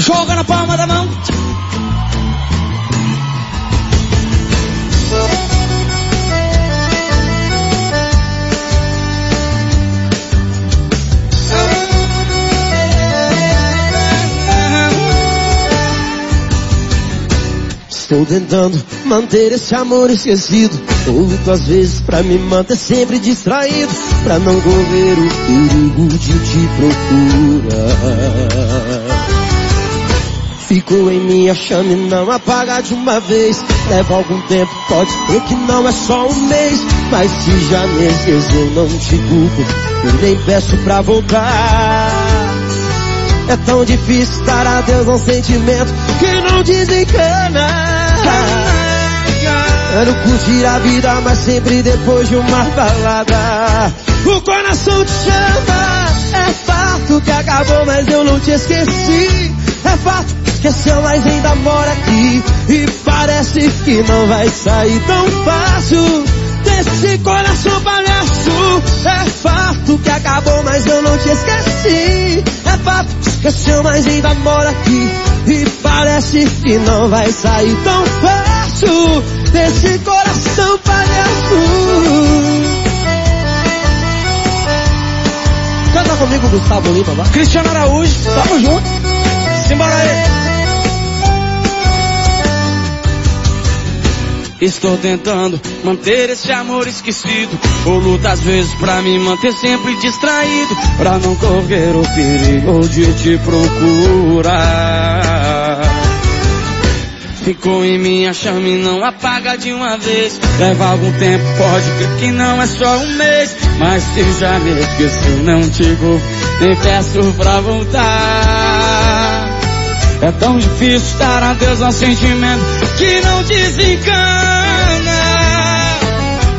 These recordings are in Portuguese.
Joga na palma da mão. Estou tentando manter esse amor esquecido. Luto às vezes pra me manter sempre distraído. Pra não correr o perigo de te procurar. Ficou em minha chama e não apaga de uma vez. Leva algum tempo, pode ser que não é só um mês. Mas se já me esqueceu, não te culpo. Eu nem peço pra voltar. É tão difícil dar adeus a um sentimento que não desencana. Quero curtir a vida, mas sempre depois de uma balada. O coração te chama. É fato que acabou, mas eu não te esqueci. É fato esqueceu, mas ainda mora aqui. E parece que não vai sair tão fácil desse coração palhaço. É fato que acabou, mas eu não te esqueci. É fato que esqueceu, mas ainda mora aqui. E parece que não vai sair tão fácil desse coração palhaço. Canta comigo, Gustavo Lima. Cristiano Araújo, tamo junto. Estou tentando manter esse amor esquecido. Ou luto às vezes pra me manter sempre distraído. Pra não correr o perigo de te procurar. Ficou em minha chama e não apaga de uma vez. Leva algum tempo, pode crer que não é só um mês. Mas se já me esqueceu, não culpo, nem peço pra voltar. É tão difícil adeus a um sentimento que não desencana.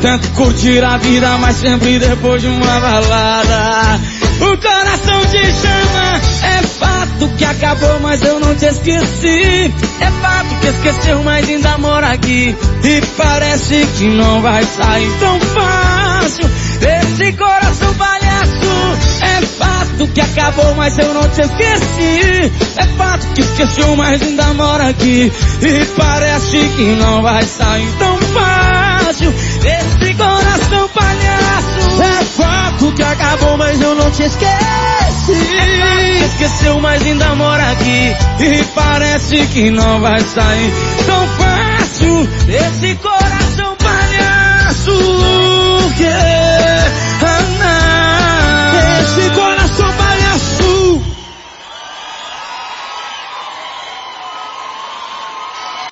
Tento curtir a vida, mas sempre depois de uma balada. O coração te chama, é fato que acabou, mas eu não te esqueci. É fato que esqueceu, mas ainda mora aqui. E parece que não vai sair tão fácil. Esse coração palhaço, é fato que acabou, mas eu não te esqueci. É fato que esqueceu, mas ainda mora aqui. E parece que não vai sair tão fácil. Esse coração palhaço. É fato que acabou, mas eu não te esqueci. É fato que esqueceu, mas ainda mora aqui. E parece que não vai sair tão fácil. Esse coração palhaço.